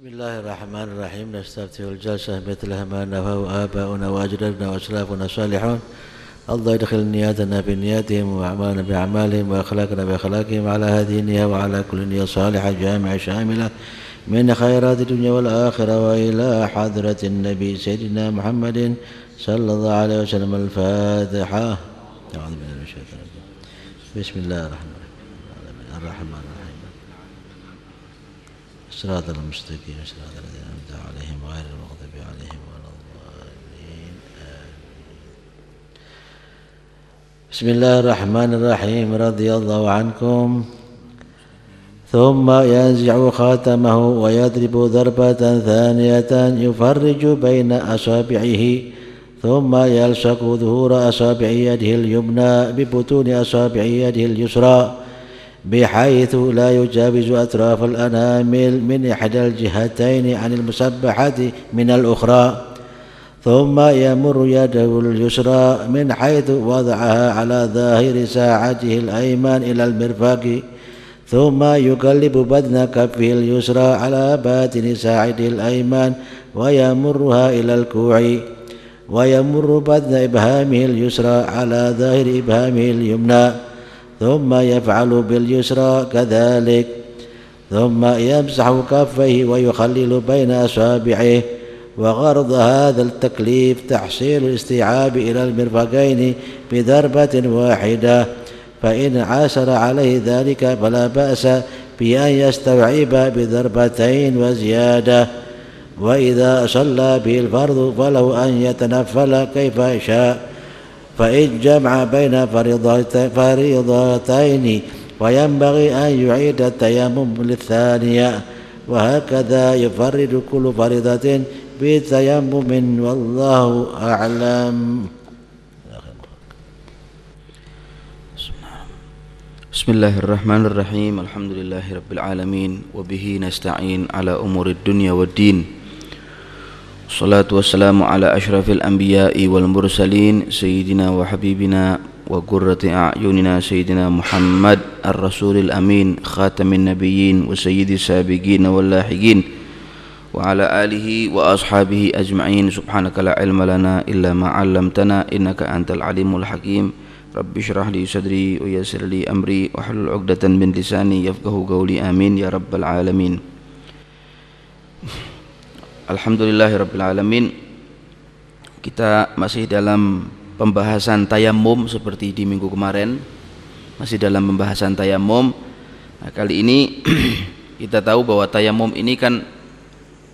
بسم الله الرحمن الرحيم. نستفتح الجلسة مثلها ما نفاه آباؤنا وأجدادنا وأسلافنا الصالحون. الله يدخل نياتنا في نياتهم وأعمالنا بأعمالهم وأخلاقنا بأخلاقهم على هذه النية وعلى كل نية صالحة جامعة شاملة. من خيرات الدنيا والآخرة وإلى حضرة النبي سيدنا محمد صلى الله عليه وسلم. الفاتحة. من بسم الله الرحمن الرحيم. الرحمن صراط المستقيم صراط الذين أنعمت عليهم غير المغضوب عليهم ولا الضالين. بسم الله الرحمن الرحيم رضي الله عنكم. ثم ينزع خاتمه ويضرب ضربة ثانية يفرج بين أصابعه ثم يلصق ظهور أصابع يده اليمنى ببطون أصابع يده اليسرى. بحيث لا يجاوز أطراف الأنامل من إحدى الجهتين عن المسبحة من الأخرى. ثم يمر يده اليسرى من حيث وضعها على ظاهر ساعته الأيمن إلى المرفق. ثم يقلب بدن كفه اليسرى على باطن ساعده الأيمن ويمرها إلى الكوع. ويمر بدن إبهامه اليسرى على ظاهر إبهامه اليمنى. ثم يفعل باليسرى كذلك. ثم يمسح كفيه ويخلل بين أصابعه. وغرض هذا التكليف تحصيل الاستيعاب إلى المرفقين بضربة واحدة. فإن عسر عليه ذلك فلا بأس بأن يستوعب بضربتين وزيادة. وإذا صلى به الفرض فله أن يتنفل كيف شاء. فإن جمع بين فريضتين وينبغي أن يعيد التيمم للثانية وهكذا يفرد كل فريضة بتيمم. والله أعلم. بسم الله الرحمن الرحيم. الحمد لله رب العالمين وبه نستعين على أمور الدنيا والدين. الصلاة والسلام على أشرف الأنبياء والمرسلين سيدنا وحبيبنا وقرة أعيننا سيدنا محمد الرسول الأمين خاتم النبيين وسيد السابقين واللاحقين وعلى آله وأصحابه أجمعين. سبحانك لا علم لنا إلا ما علمتنا إنك أنت العليم الحكيم. رب اشرح لي صدري ويسر لي أمري واحلل عقدة من لساني يفقه قولي آمين يا رب العالمين. Alhamdulillahirrabbilalamin Kita masih dalam pembahasan tayamum seperti di minggu kemarin. Masih dalam pembahasan tayamum. Nah, Kali ini kita tahu bahwa tayamum ini kan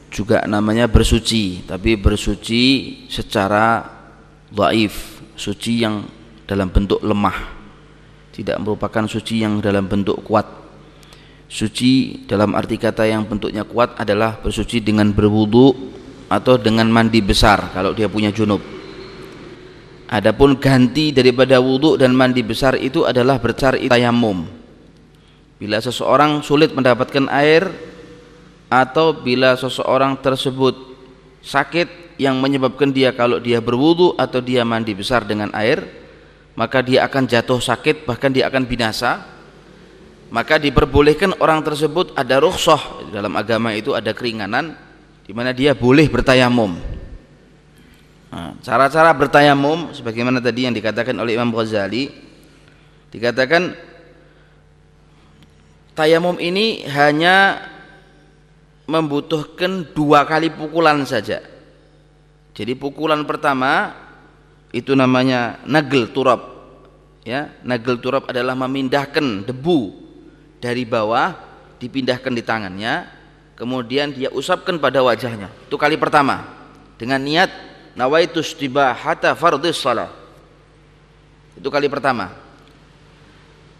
juga namanya bersuci Tapi bersuci secara dhaif Suci yang dalam bentuk lemah. Tidak merupakan suci yang dalam bentuk kuat Suci dalam arti kata yang bentuknya kuat adalah bersuci dengan berwudu atau dengan mandi besar kalau dia punya junub. Adapun ganti daripada wudu dan mandi besar itu adalah bercari tayamum. Bila seseorang sulit mendapatkan air atau bila seseorang tersebut sakit yang menyebabkan dia kalau dia berwudu atau dia mandi besar dengan air, maka dia akan jatuh sakit bahkan dia akan binasa maka diperbolehkan orang tersebut ada rukhsah. Dalam agama itu ada keringanan di mana dia boleh bertayamum. Nah, cara-cara bertayamum sebagaimana tadi yang dikatakan oleh Imam Ghazali dikatakan tayamum ini hanya membutuhkan dua kali pukulan saja. Jadi pukulan pertama itu namanya nagel turab. Ya nagel turab adalah memindahkan debu dari bawah dipindahkan di tangannya kemudian dia usapkan pada wajahnya. Itu kali pertama. Dengan niat nawaitu istibahata fardhis shalah. Itu kali pertama.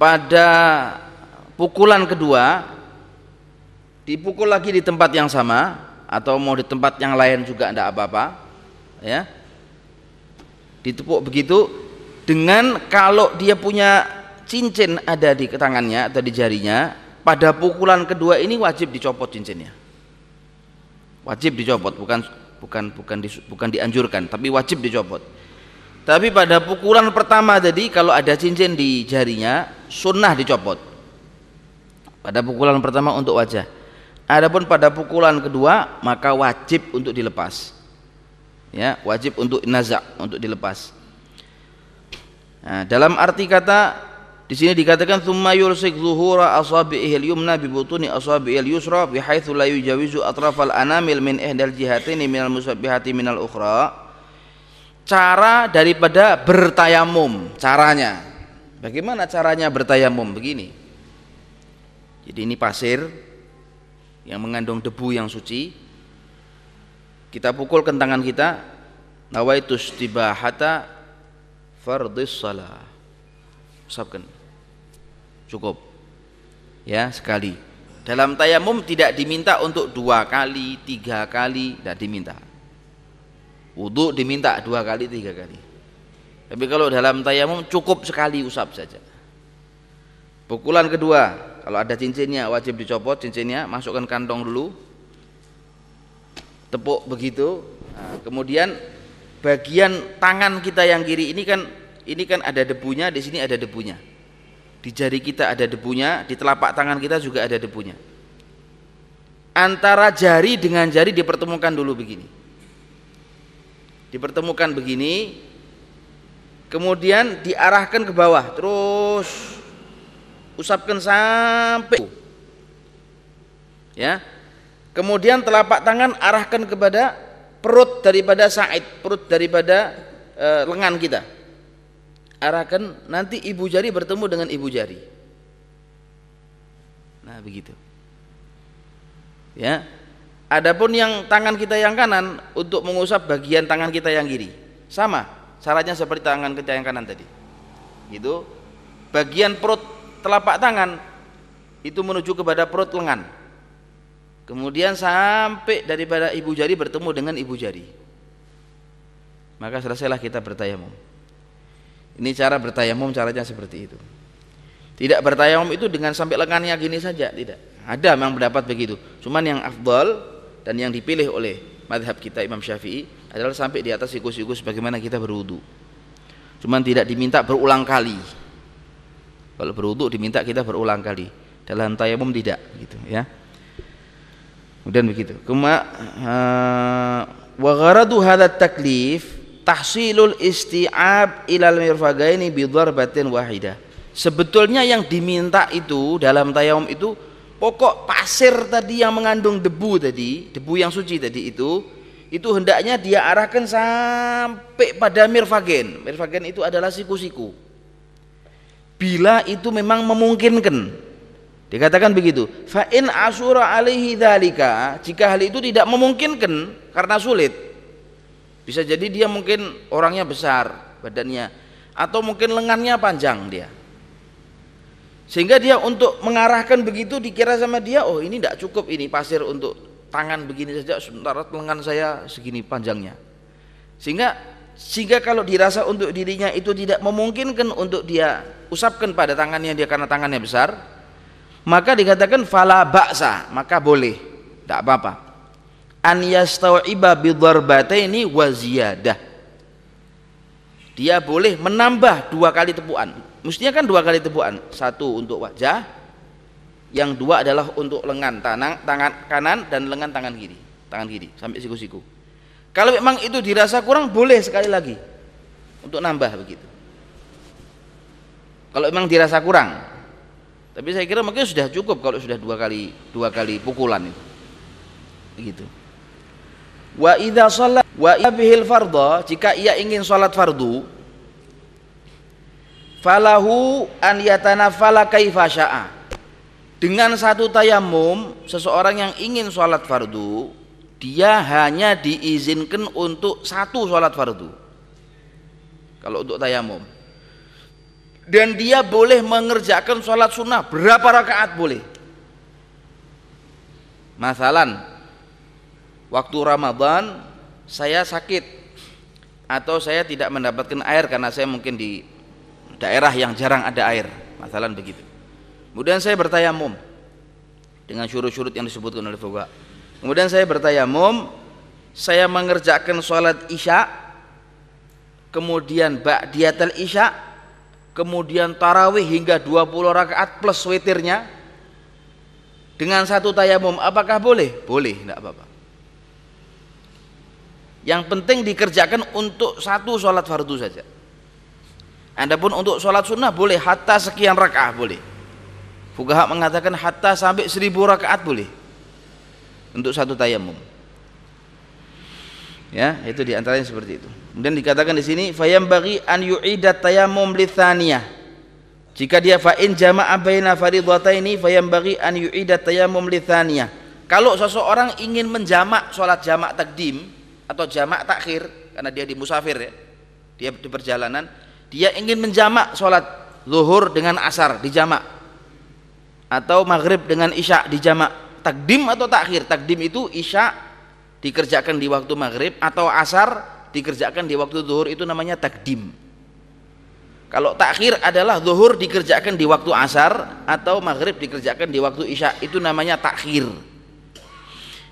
Pada pukulan kedua dipukul lagi di tempat yang sama atau mau di tempat yang lain juga tidak apa-apa ya. Ditepuk begitu dengan kalau dia punya cincin ada di tangannya atau di jarinya pada pukulan kedua ini wajib dicopot cincinnya wajib dicopot bukan bukan bukan di, bukan dianjurkan tapi wajib dicopot tapi pada pukulan pertama tadi kalau ada cincin di jarinya sunnah dicopot pada pukulan pertama untuk wajah Adapun pada pukulan kedua maka wajib untuk dilepas. Ya, wajib untuk nazak untuk dilepas. Nah, dalam arti kata di sini dikatakan thumma yulsik zuhura asabi'ihil yumna bi butuni asabi'il yusra bi haitsu la yujawizu atrafal anamil min ihdal jihataini minal musabbihati minal ukhra. Cara daripada bertayamum, caranya. Bagaimana caranya bertayamum? Begini. Jadi ini pasir yang mengandung debu yang suci. Kita pukulkan tangan kita nawaitus tibahata fardhis salah usapkan cukup. Ya sekali. Dalam tayamum tidak diminta untuk dua kali tiga kali tidak diminta. Wudhu diminta dua kali tiga kali. Tapi kalau dalam tayamum cukup sekali usap saja. Pukulan kedua kalau ada cincinnya wajib dicopot cincinnya masukkan kantong dulu. Tepuk begitu. Nah, kemudian bagian tangan kita yang kiri ini kan ini kan ada debunya, di sini ada debunya. Di jari kita ada debunya, di telapak tangan kita juga ada debunya. Antara jari dengan jari dipertemukan dulu begini. Dipertemukan begini, kemudian diarahkan ke bawah, terus usapkan sampai ya. Kemudian telapak tangan arahkan kepada perut daripada Said, perut daripada e, lengan kita. Arahkan nanti ibu jari bertemu dengan ibu jari. Nah, begitu. Ya. Adapun yang tangan kita yang kanan untuk mengusap bagian tangan kita yang kiri. Sama, caranya seperti tangan kita yang kanan tadi. Gitu. Bagian perut telapak tangan itu menuju kepada perut lengan kemudian sampai daripada ibu jari bertemu dengan ibu jari maka selesailah kita bertayamum ini cara bertayamum caranya seperti itu. Tidak bertayamum itu dengan sampai lengannya gini saja tidak. Ada memang pendapat begitu. Cuman yang afdal dan yang dipilih oleh madhab kita Imam Syafi'i adalah sampai di atas siku-siku sebagaimana kita berwudu. Cuman tidak diminta berulang kali. Kalau berwudu diminta kita berulang kali. Dalam tayamum tidak gitu ya. Kemudian begitu. Kema uh, wa gharadu taklif tahsilul isti'ab ilal mirfagaini bi darbatin wahidah. Sebetulnya yang diminta itu dalam tayamum itu pokok pasir tadi yang mengandung debu tadi, debu yang suci tadi itu itu hendaknya dia arahkan sampai pada mirfagen. Mirfagen itu adalah siku-siku. Bila itu memang memungkinkan Dikatakan begitu. Fa in asura alaihi dzalika, jika hal itu tidak memungkinkan karena sulit. Bisa jadi dia mungkin orangnya besar badannya atau mungkin lengannya panjang dia. Sehingga dia untuk mengarahkan begitu dikira sama dia, oh ini tidak cukup ini pasir untuk tangan begini saja sementara lengan saya segini panjangnya. Sehingga sehingga kalau dirasa untuk dirinya itu tidak memungkinkan untuk dia usapkan pada tangannya dia karena tangannya besar, maka dikatakan fala ba'sa maka boleh tidak apa-apa an yastawiba bidarbataini wa ziyadah. Dia boleh menambah dua kali tepuan. Mestinya kan dua kali tepuan. Satu untuk wajah yang dua adalah untuk lengan tangan, tangan kanan dan lengan tangan kiri tangan kiri sampai siku-siku. Kalau memang itu dirasa kurang boleh sekali lagi untuk nambah begitu. Kalau memang dirasa kurang. Tapi saya kira mungkin sudah cukup kalau sudah dua kali dua kali pukulan itu. Begitu. Wa idza shalla wa bihil fardha jika ia ingin salat fardu falahu an yatanafala kaifa syaa. Dengan satu tayamum seseorang yang ingin salat fardu dia hanya diizinkan untuk satu salat fardu. Kalau untuk tayamum dan dia boleh mengerjakan sholat sunnah berapa rakaat boleh masalan waktu Ramadan saya sakit atau saya tidak mendapatkan air karena saya mungkin di daerah yang jarang ada air masalan begitu kemudian saya bertayamum dengan syurut-syurut yang disebutkan oleh Fuga kemudian saya bertayamum saya mengerjakan sholat isya kemudian ba'diyatul isya kemudian tarawih hingga 20 rakaat plus witirnya dengan satu tayamum apakah boleh? Boleh, tidak apa-apa. Yang penting dikerjakan untuk satu sholat fardu saja. Adapun untuk sholat sunnah boleh hatta sekian rakaat boleh. Fugaha mengatakan hatta sampai seribu rakaat boleh untuk satu tayamum. Ya, itu di antaranya seperti itu. Kemudian dikatakan di sini fayam bagi an yu'idat tayamum lithaniyah. Jika dia fa'in jama'a baina faridhataini fayam bagi an yu'idat tayamum lithaniyah. Kalau seseorang ingin menjamak sholat jamak takdim atau jamak takhir karena dia di musafir ya, dia di perjalanan, dia ingin menjamak sholat zuhur dengan asar di jamak atau maghrib dengan isya di jamak. Takdim atau takhir? Takdim itu isya dikerjakan di waktu maghrib atau asar dikerjakan di waktu zuhur itu namanya takdim. Kalau takhir adalah zuhur dikerjakan di waktu asar atau maghrib dikerjakan di waktu isya itu namanya takhir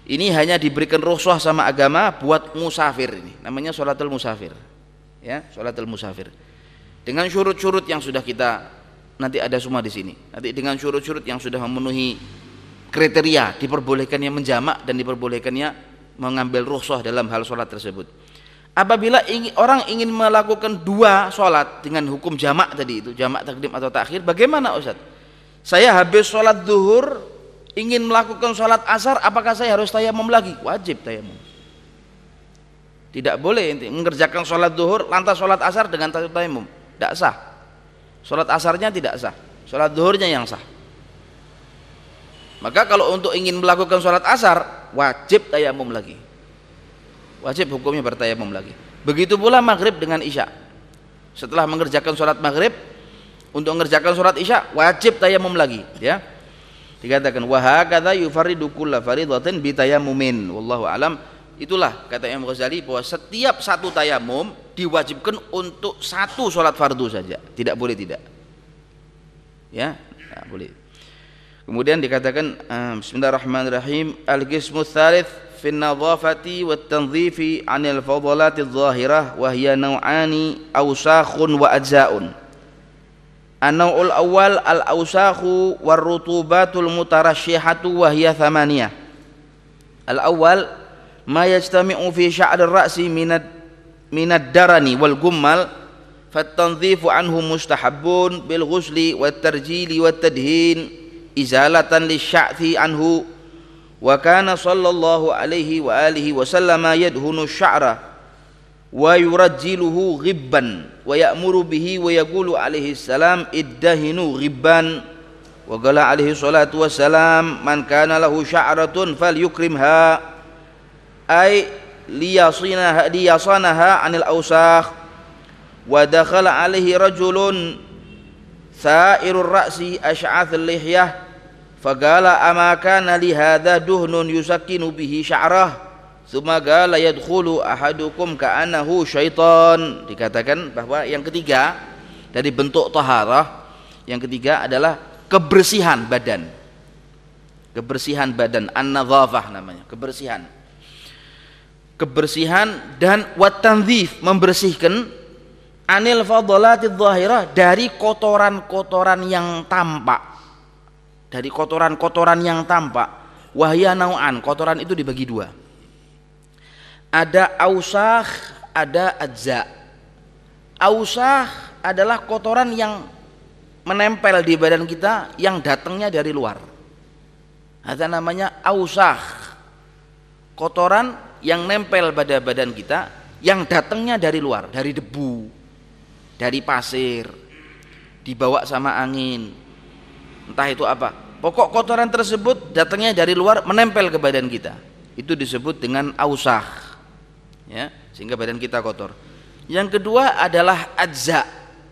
ini hanya diberikan rusuh sama agama buat musafir ini namanya sholatul musafir ya sholatul musafir dengan syurut-syurut yang sudah kita nanti ada semua di sini. Nanti dengan syurut-syurut yang sudah memenuhi kriteria diperbolehkannya menjamak dan diperbolehkannya mengambil rukhsah dalam hal sholat tersebut. Apabila ingin, orang ingin melakukan dua sholat dengan hukum jamak tadi itu, jamak takdim atau takhir, bagaimana Ustaz? Saya habis sholat duhur, ingin melakukan sholat asar, apakah saya harus tayamum lagi? Wajib tayamum. Tidak boleh mengerjakan sholat duhur, lantas sholat asar dengan tayamum. Tidak sah. Sholat asarnya tidak sah. Sholat duhurnya yang sah. Maka kalau untuk ingin melakukan sholat asar wajib tayamum lagi. Wajib hukumnya bertayamum lagi. Begitu pula maghrib dengan isya. Setelah mengerjakan sholat maghrib untuk mengerjakan sholat isya wajib tayamum lagi ya dikatakan wahakadha yufarridu kulla faridatin bitayamumin wallahu alam. Itulah kata Imam Ghazali bahwa setiap satu tayamum diwajibkan untuk satu sholat fardu saja. Tidak boleh tidak. Ya nah, boleh. Kemudian dikatakan uh, Bismillahirrahmanirrahim. Al-qismu thalith fi nadhafati wa tanzifi anil fadalati zahirah wa hiya naw'ani awsakhun wa ajza'un an-naw'ul awal al-awsakhu war-rutubatul mutarashihatu wa hiya thamaniyah al-awwal ma yajtami'u fi sya'rir ra'si minad minad darani wal gummal fatanzifu anhu mustahabun bil ghusli wat tarjili wat tadhin izalatan lisya'thi anhu wa kana sallallahu alaihi wa alihi wa sallama yadhunu sya'ra wa yurajjiluhu ghibban wa ya'muru bihi wa yaqulu alaihi salam iddahinu ghibban wa qala alaihi salatu wassalam man kana lahu sya'ratun falyukrimha ay liyasinaha liyasanaha anil ausakh wa dakhala alaihi rajulun thumma qala yadkhulu ahadukum ka'annahu syaitan. Dikatakan bahwa yang ketiga dari bentuk taharah yang ketiga adalah kebersihan badan. Kebersihan badan an-nadhafah namanya kebersihan. Kebersihan dan watanzif membersihkan anil fadolati zahirah dari kotoran-kotoran yang tampak. Dari kotoran-kotoran yang tampak. Wahya nau'an kotoran itu dibagi dua ada ausah ada adza ausah adalah kotoran yang menempel di badan kita yang datangnya dari luar ada namanya ausah kotoran yang nempel pada badan kita yang datangnya dari luar, dari debu, dari pasir, dibawa sama angin. Entah itu apa. Pokok kotoran tersebut datangnya dari luar menempel ke badan kita. Itu disebut dengan ausah. Ya, sehingga badan kita kotor. Yang kedua adalah adza.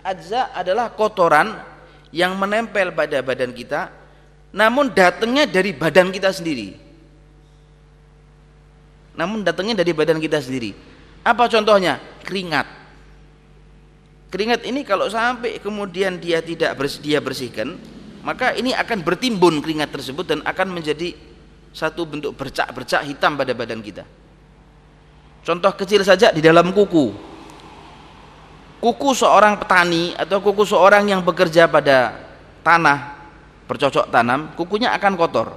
Adza adalah kotoran yang menempel pada badan kita namun datangnya dari badan kita sendiri. Namun datangnya dari badan kita sendiri. Apa contohnya? Keringat. Keringat ini kalau sampai kemudian dia tidak bersih, dia bersihkan maka ini akan bertimbun keringat tersebut dan akan menjadi satu bentuk bercak-bercak hitam pada badan kita contoh kecil saja di dalam kuku. Kuku seorang petani atau kuku seorang yang bekerja pada tanah bercocok tanam kukunya akan kotor.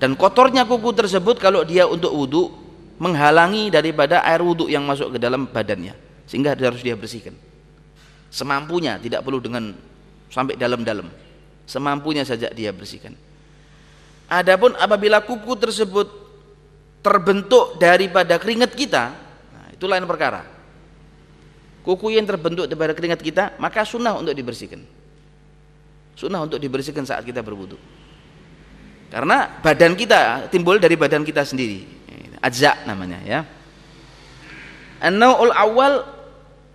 Dan kotornya kuku tersebut kalau dia untuk wudhu menghalangi daripada air wudhu yang masuk ke dalam badannya sehingga harus dia bersihkan. Semampunya tidak perlu dengan sampai dalam-dalam. Semampunya saja dia bersihkan. Adapun apabila kuku tersebut terbentuk daripada keringat kita nah, itu lain perkara. Kuku yang terbentuk daripada keringat kita maka sunnah untuk dibersihkan. Sunnah untuk dibersihkan saat kita berwudhu. Karena badan kita timbul dari badan kita sendiri. Ajza namanya ya. An-nau'ul awal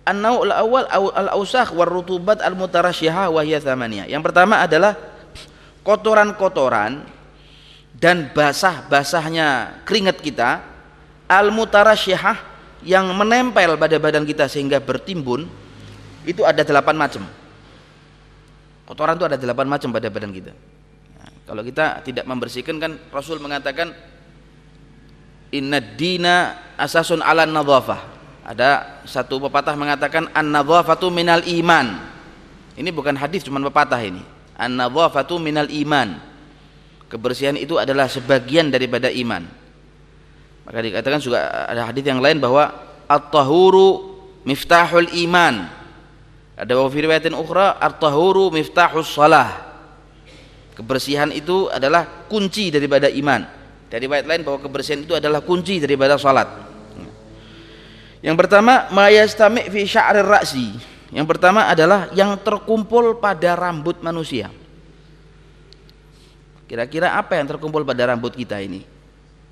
an-nau'ul awal al-ausakh war rutubat al-mutarasyiha wa hiya yang pertama adalah kotoran-kotoran dan basah-basahnya keringat kita al-mutarasyiha yang menempel pada badan kita sehingga bertimbun itu ada delapan macam kotoran itu ada delapan macam pada badan kita kalau kita tidak membersihkan kan Rasul mengatakan inna dina asasun ala nadhafah. Ada satu pepatah mengatakan an-nadhafatu minal iman. Ini bukan hadis cuma pepatah ini. An-nadhafatu minal iman. Kebersihan itu adalah sebagian daripada iman. Maka dikatakan juga ada hadis yang lain bahwa at-tahuru miftahul iman. Ada wa fi riwayatin ukhra at-tahuru miftahus salah Kebersihan itu adalah kunci daripada iman. Dari ayat lain bahwa kebersihan itu adalah kunci daripada salat. Yang pertama, mayastami fi sya'rir ra'si. Yang pertama adalah yang terkumpul pada rambut manusia. Kira-kira apa yang terkumpul pada rambut kita ini?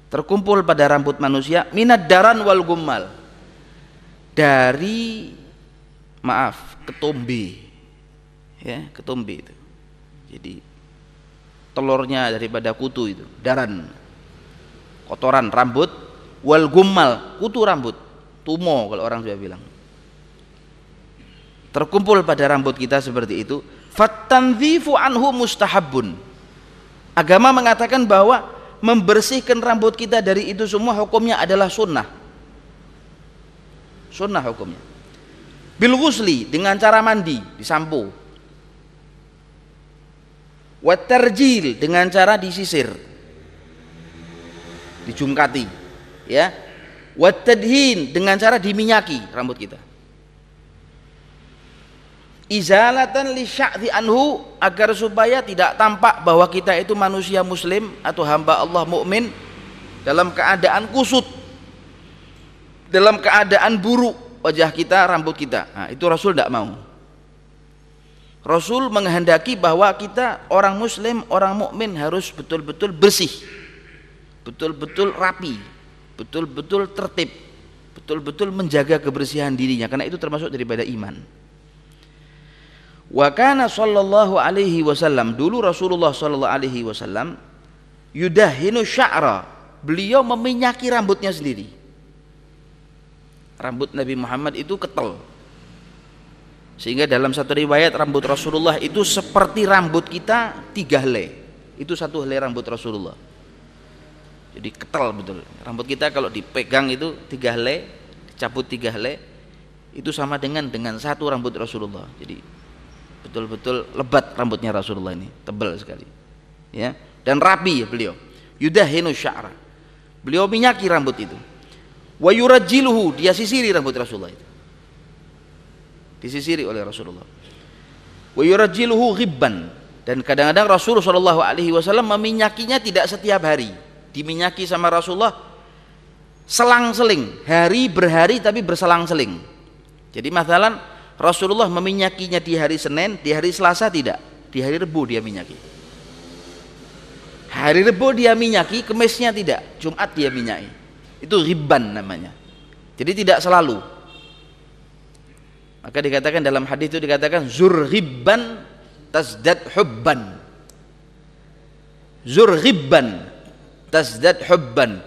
Terkumpul pada rambut manusia minad daran wal gummal. Dari maaf, ketombe. Ya, ketombe itu. Jadi telurnya daripada kutu itu daran kotoran rambut wal gummal kutu rambut tumo kalau orang juga bilang terkumpul pada rambut kita seperti itu fatanzifu anhu mustahabun agama mengatakan bahwa membersihkan rambut kita dari itu semua hukumnya adalah sunnah. Sunnah hukumnya. Bil dengan cara mandi disampo watarjil dengan cara disisir. Dijungkati ya. Watadhin dengan cara diminyaki rambut kita izalatan li anhu agar supaya tidak tampak bahwa kita itu manusia muslim atau hamba Allah mukmin dalam keadaan kusut dalam keadaan buruk wajah kita rambut kita nah, itu Rasul tidak mau Rasul menghendaki bahwa kita orang muslim, orang mukmin harus betul-betul bersih. Betul-betul rapi, betul-betul tertib, betul-betul menjaga kebersihan dirinya karena itu termasuk daripada iman. Wa kana sallallahu alaihi wasallam dulu Rasulullah sallallahu alaihi wasallam yudahinu sya'ra. Beliau meminyaki rambutnya sendiri. Rambut Nabi Muhammad itu ketel, sehingga dalam satu riwayat rambut Rasulullah itu seperti rambut kita tiga helai. Itu satu helai rambut Rasulullah. Jadi ketel betul. Rambut kita kalau dipegang itu tiga helai dicabut tiga helai itu sama dengan dengan satu rambut Rasulullah. Jadi betul-betul lebat rambutnya Rasulullah ini. Tebal sekali. Ya. Dan rapi beliau. Yudahinu sya'ra. Beliau minyaki rambut itu. Wa yurajjiluhu dia sisiri rambut Rasulullah itu. Disisiri oleh Rasulullah. Wa yurajjiluhu ghibban. Dan kadang-kadang Rasulullah Shallallahu alaihi wasallam meminyakinya tidak setiap hari. Diminyaki sama Rasulullah selang-seling. Hari berhari tapi berselang-seling. Jadi masalah Rasulullah meminyakinya di hari Senin di hari Selasa tidak? Di hari Rebu dia minyaki. Hari Rebu dia minyaki kemisnya tidak? Jumat dia minyaki. Itu riban namanya. Jadi tidak selalu. Maka dikatakan dalam hadis itu dikatakan zurhibban tasdad hubban. Zurhibban tasdad hubban.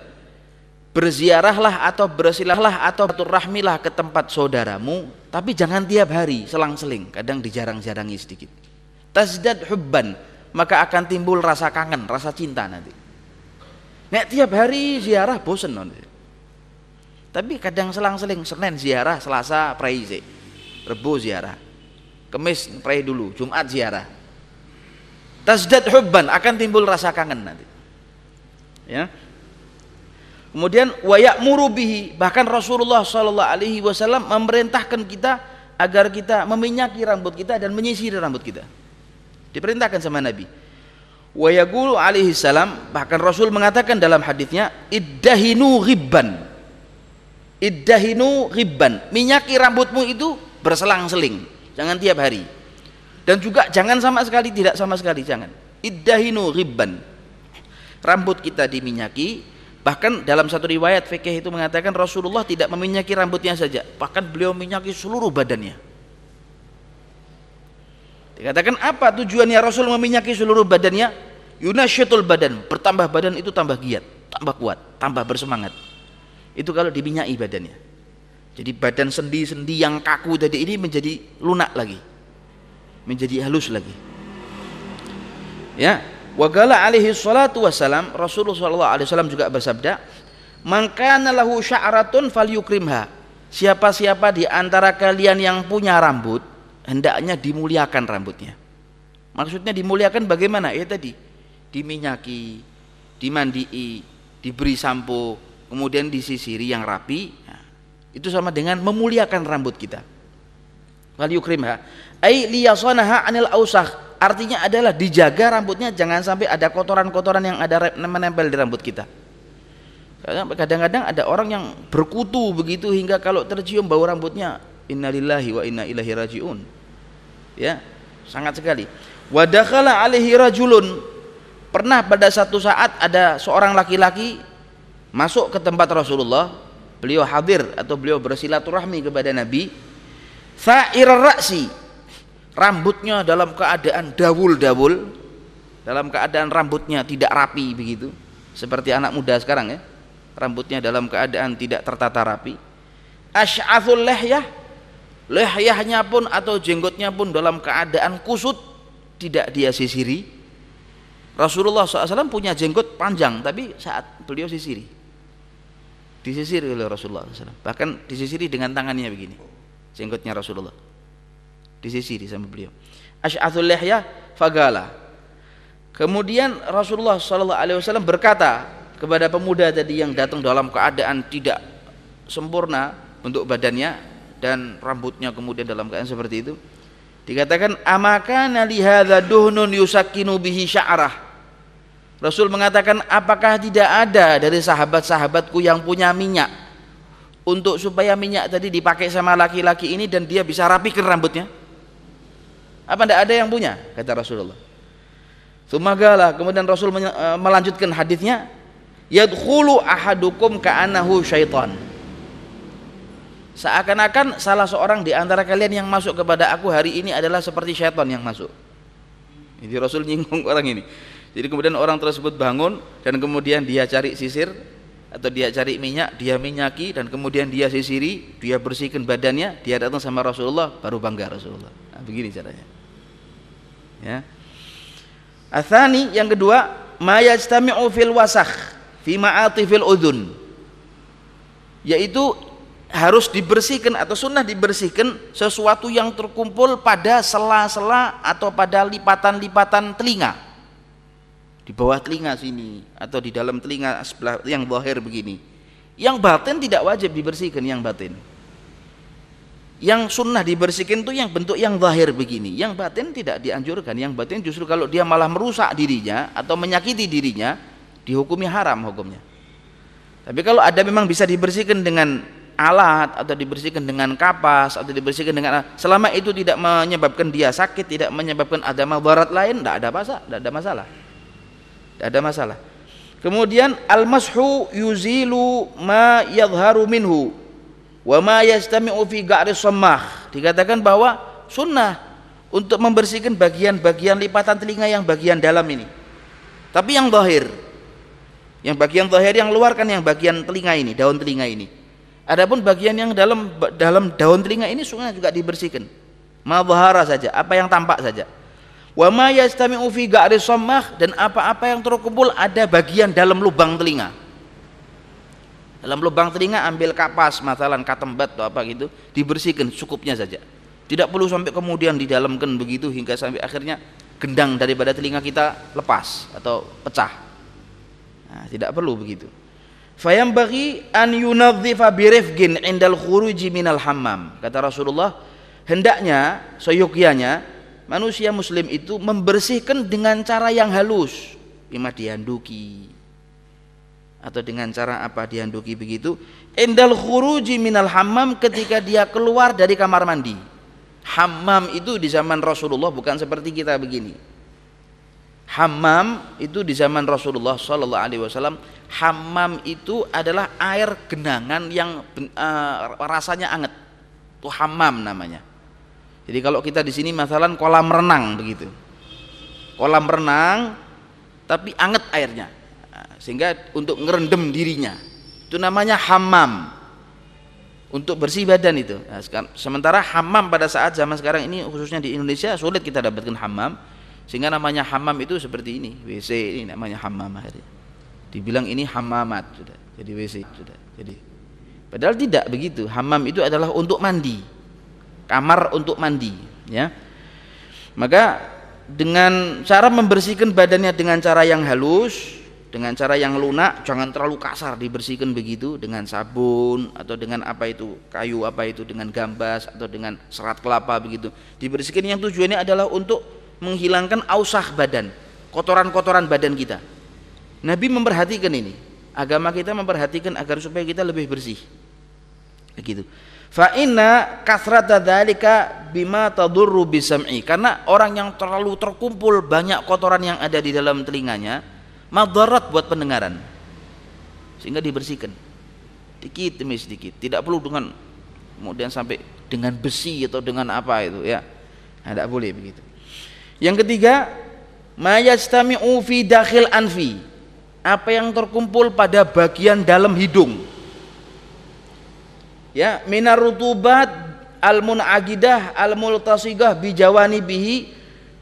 Berziarahlah atau bersilahlah atau rahmilah ke tempat saudaramu, tapi jangan tiap hari, selang-seling, kadang dijarang-jarangi sedikit. Tasdad hubban, maka akan timbul rasa kangen, rasa cinta nanti. Nek tiap hari ziarah bosen nanti. Tapi kadang selang-seling, Senin ziarah, Selasa praise Rebu ziarah. Kemis pray dulu, Jumat ziarah. Tasdad hubban akan timbul rasa kangen nanti. ya kemudian wayak murubihi bahkan Rasulullah Shallallahu Alaihi Wasallam memerintahkan kita agar kita meminyaki rambut kita dan menyisir rambut kita. Diperintahkan sama Nabi. Wayagulu alaihi salam. Bahkan Rasul mengatakan dalam hadisnya iddahinu ribban iddahinu ribban minyaki rambutmu itu berselang-seling. Jangan tiap hari. Dan juga jangan sama sekali tidak sama sekali jangan. Iddahinu ribban rambut kita diminyaki bahkan dalam satu riwayat fikih itu mengatakan Rasulullah tidak meminyaki rambutnya saja. Bahkan beliau minyaki seluruh badannya. Dikatakan apa tujuannya Rasul meminyaki seluruh badannya? Yunasyatul badan. Bertambah badan itu tambah giat tambah kuat tambah bersemangat. Itu kalau diminyaki badannya. Jadi badan sendi-sendi yang kaku tadi ini menjadi lunak lagi. Menjadi halus lagi. Ya Wagala alaihi salatu wassalam Rasulullah sallallahu alaihi wasallam juga bersabda maka lahu sya'ratun falyukrimha. Siapa-siapa di antara kalian yang punya rambut hendaknya dimuliakan rambutnya. Maksudnya dimuliakan bagaimana? Ya tadi diminyaki dimandii diberi sampo kemudian disisiri yang rapi. Nah, itu sama dengan memuliakan rambut kita. Falyukrimha. Ai liyasanaha anil ausakh artinya adalah dijaga rambutnya jangan sampai ada kotoran-kotoran yang ada menempel di rambut kita. Kadang-kadang ada orang yang berkutu begitu hingga kalau tercium bau rambutnya innalillahi wa inna ilahi rajiun. Ya sangat sekali. Wadakhala alaihi rajulun. Pernah pada satu saat ada seorang laki-laki masuk ke tempat Rasulullah beliau hadir atau beliau bersilaturahmi kepada Nabi. Sa'ir ra'si rambutnya dalam keadaan dawul-dawul dalam keadaan rambutnya tidak rapi begitu seperti anak muda sekarang ya. Rambutnya dalam keadaan tidak tertata rapi. Asy'athul lehyah lehyahnya pun atau jenggotnya pun dalam keadaan kusut tidak dia sisiri. Rasulullah SAW punya jenggot panjang tapi saat beliau sisiri. Disisiri oleh Rasulullah SAW bahkan disisiri dengan tangannya begini jenggotnya Rasulullah disisiri sama beliau. Asy'athul lihya fagala. Kemudian Rasulullah sallallahu alaihi wasallam berkata kepada pemuda tadi yang datang dalam keadaan tidak sempurna untuk badannya dan rambutnya kemudian dalam keadaan seperti itu dikatakan amakana li hadza duhnun yusakkinu bihi sya'rah? Rasul mengatakan apakah tidak ada dari sahabat-sahabatku yang punya minyak untuk supaya minyak tadi dipakai sama laki-laki ini dan dia bisa rapikan rambutnya apa tidak ada yang punya? Kata Rasulullah. Sumagala. Kemudian Rasul eh, melanjutkan hadisnya. Yadkhulu ahadukum ka'anahu syaitan. Seakan-akan salah seorang di antara kalian yang masuk kepada aku hari ini adalah seperti syaitan yang masuk. Jadi Rasul nyinggung orang ini. Jadi kemudian orang tersebut bangun dan kemudian dia cari sisir atau dia cari minyak, dia minyaki dan kemudian dia sisiri, dia bersihkan badannya, dia datang sama Rasulullah, baru bangga Rasulullah. Nah, begini caranya ya. Athani yang kedua ma yajtami'u fil wasakh fi ma'atifil udhun. Yaitu harus dibersihkan atau sunnah dibersihkan sesuatu yang terkumpul pada sela-sela atau pada lipatan-lipatan telinga. Di bawah telinga sini atau di dalam telinga sebelah yang zahir begini. Yang batin tidak wajib dibersihkan yang batin yang sunnah dibersihkan itu yang bentuk yang zahir begini. Yang batin tidak dianjurkan. Yang batin justru kalau dia malah merusak dirinya atau menyakiti dirinya dihukumi haram hukumnya. Tapi kalau ada memang bisa dibersihkan dengan alat atau dibersihkan dengan kapas atau dibersihkan dengan selama itu tidak menyebabkan dia sakit tidak menyebabkan ada mabarat lain tidak ada masalah tidak ada masalah. Tidak ada masalah. Kemudian al-mashu yuzilu ma yadharu minhu wa ma yastami'u fi ga'ri sammah. Dikatakan bahwa sunnah untuk membersihkan bagian-bagian lipatan telinga yang bagian dalam ini. Tapi yang zahir. Yang bagian zahir yang luar kan yang bagian telinga ini daun telinga ini. Adapun bagian yang dalam dalam daun telinga ini sunnah juga dibersihkan. Ma saja apa yang tampak saja. Wa ma yastami'u fi ga'ri sammah dan apa-apa yang terkumpul ada bagian dalam lubang telinga dalam lubang telinga ambil kapas masalah katembat atau apa gitu dibersihkan cukupnya saja tidak perlu sampai kemudian didalamkan begitu hingga sampai akhirnya gendang daripada telinga kita lepas atau pecah Nah, tidak perlu begitu. bagi an yunadzifa birifgin indal khuruji minal hammam. Kata Rasulullah, hendaknya seyogyanya manusia muslim itu membersihkan dengan cara yang halus. Bima dihanduki atau dengan cara apa dihanduki begitu? Indal khuruji minal hammam ketika dia keluar dari kamar mandi. Hammam itu di zaman Rasulullah bukan seperti kita begini. Hammam itu di zaman Rasulullah Shallallahu Alaihi hammam itu adalah air genangan yang uh, rasanya anget. Itu hammam namanya. Jadi kalau kita di sini masalah kolam renang begitu. Kolam renang tapi anget airnya sehingga untuk ngerendam dirinya. Itu namanya hammam. Untuk bersih badan itu. Nah, sementara hammam pada saat zaman sekarang ini khususnya di Indonesia sulit kita dapatkan hammam. Sehingga namanya hammam itu seperti ini WC ini namanya hammam akhirnya. Dibilang ini hammamat sudah. Jadi WC sudah. Jadi padahal tidak begitu. Hammam itu adalah untuk mandi. Kamar untuk mandi ya. Maka dengan cara membersihkan badannya dengan cara yang halus dengan cara yang lunak jangan terlalu kasar dibersihkan begitu dengan sabun atau dengan apa itu kayu apa itu dengan gambas atau dengan serat kelapa begitu dibersihkan yang tujuannya adalah untuk menghilangkan ausah badan, kotoran-kotoran badan kita. Nabi memperhatikan ini. Agama kita memperhatikan agar supaya kita lebih bersih. Begitu. Fa inna kasrata dzalika bima tadurru bisam'i. Karena orang yang terlalu terkumpul banyak kotoran yang ada di dalam telinganya, madarat buat pendengaran. Sehingga dibersihkan. Dikit demi sedikit. Tidak perlu dengan kemudian sampai dengan besi atau dengan apa itu ya. Nah, tidak boleh begitu. Yang ketiga, mayastami'u fi dakhil anfi. Apa yang terkumpul pada bagian dalam hidung. Ya, minar rutubat al-munagidah al-multasigah bijawani bihi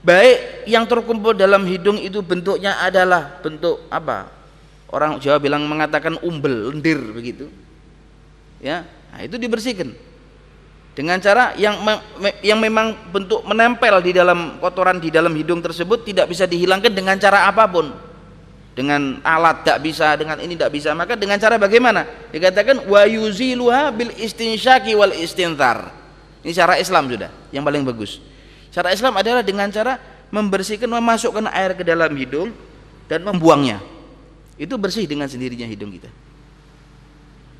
baik yang terkumpul dalam hidung itu bentuknya adalah bentuk apa? Orang Jawa bilang mengatakan umbel, lendir begitu. Ya, nah, itu dibersihkan. Dengan cara yang me, yang memang bentuk menempel di dalam kotoran di dalam hidung tersebut tidak bisa dihilangkan dengan cara apa pun. Dengan alat tidak bisa dengan ini tidak bisa maka dengan cara bagaimana? Dikatakan wa yuziluha bil istinsyaki wal istintar ini cara Islam sudah yang paling bagus cara Islam adalah dengan cara membersihkan memasukkan air ke dalam hidung dan membuangnya. Itu bersih dengan sendirinya hidung kita.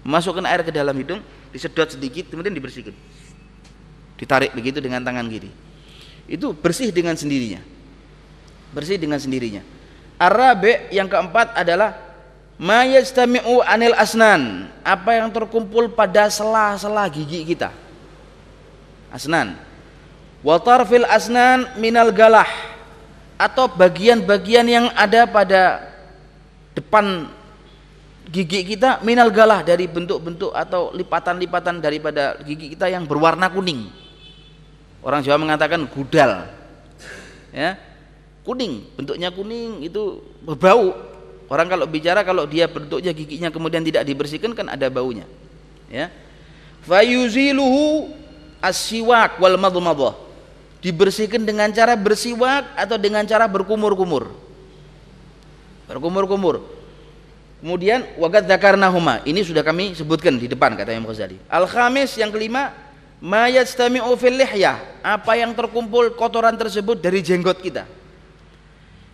Memasukkan air ke dalam hidung disedot sedikit kemudian dibersihkan. Ditarik begitu dengan tangan kiri. Itu bersih dengan sendirinya. Bersih dengan sendirinya. Arabe yang keempat adalah mayastami'u anil asnan. Apa yang terkumpul pada sela-sela gigi kita? Asnan wa tarfil asnan minal galah atau bagian-bagian yang ada pada depan gigi kita minal galah dari bentuk-bentuk atau lipatan-lipatan daripada gigi kita yang berwarna kuning Orang Jawa mengatakan gudal. Ya. Kuning, bentuknya kuning itu berbau. Orang kalau bicara kalau dia bentuknya giginya kemudian tidak dibersihkan kan ada baunya. Ya. Fayuziluhu asyiwak wal madmadah. Dibersihkan dengan cara bersiwak atau dengan cara berkumur-kumur. Berkumur-kumur. Kemudian wagat zakarnahuma. Ini sudah kami sebutkan di depan kata Imam Ghazali. Al-khamis yang kelima mayastami'u fil lihyah apa yang terkumpul kotoran tersebut dari jenggot kita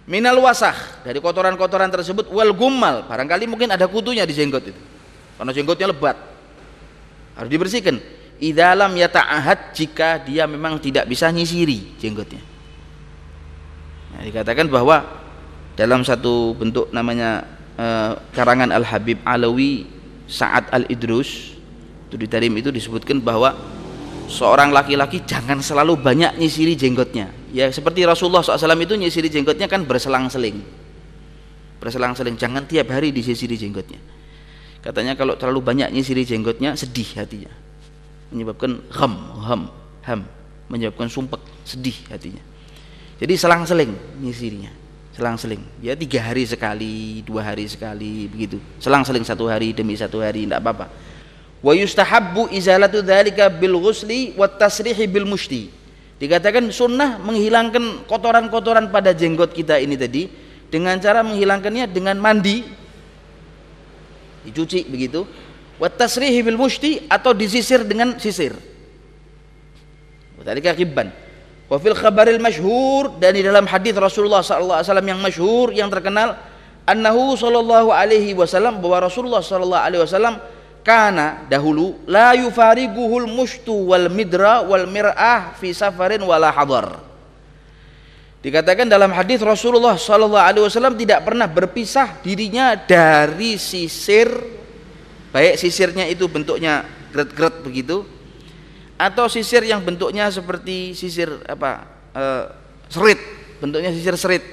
minal wasah dari kotoran-kotoran tersebut wal gummal barangkali mungkin ada kutunya di jenggot itu karena jenggotnya lebat harus dibersihkan idalam yata'ahad jika dia memang tidak bisa nyisiri jenggotnya. Nah, dikatakan bahwa dalam satu bentuk namanya eh, karangan Al Habib Alawi Sa'ad Al Idrus itu di Tarim itu disebutkan bahwa seorang laki-laki jangan selalu banyak nyisiri jenggotnya. Ya seperti Rasulullah SAW itu nyisiri jenggotnya kan berselang-seling. Berselang-seling jangan tiap hari disisiri jenggotnya. Katanya kalau terlalu banyak nyisiri jenggotnya sedih hatinya menyebabkan ham ham ham menyebabkan sumpek sedih hatinya. Jadi selang-seling nyisirinya selang-seling. Ya tiga hari sekali dua hari sekali begitu. Selang-seling satu hari demi satu hari tidak apa-apa. Wa yustahabbu izalatu dzalika bil ghusli wat tasrihi bil mushti. Dikatakan sunnah menghilangkan kotoran-kotoran pada jenggot kita ini tadi dengan cara menghilangkannya dengan mandi. Dicuci begitu wa tasrihi bil mushti atau disisir dengan sisir. Tadi kibban wa fil khabaril masyhur dan di dalam hadis Rasulullah sallallahu alaihi wasallam yang masyhur yang terkenal annahu sallallahu alaihi wasallam bahwa Rasulullah sallallahu alaihi wasallam kana dahulu la yufariguhul mushtu wal midra wal mir'ah fi safarin wala hadar. Dikatakan dalam hadis Rasulullah sallallahu alaihi wasallam tidak pernah berpisah dirinya dari sisir baik sisirnya itu bentuknya gret-gret begitu atau sisir yang bentuknya seperti sisir apa e, serit bentuknya sisir serit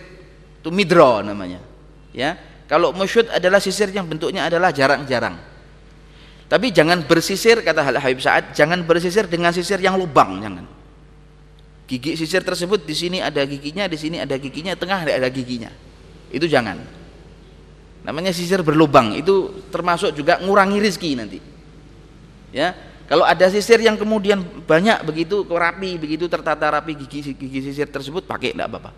itu midra namanya ya kalau musyud adalah sisir yang bentuknya adalah jarang-jarang tapi jangan bersisir kata Habib Sa'ad, jangan bersisir dengan sisir yang lubang, jangan. Gigi sisir tersebut di sini ada giginya, di sini ada giginya, tengah ada giginya. Itu jangan. Namanya sisir berlubang, itu termasuk juga ngurangi rizki nanti. Ya, kalau ada sisir yang kemudian banyak begitu rapi, begitu tertata rapi gigi gigi sisir tersebut pakai tidak apa-apa.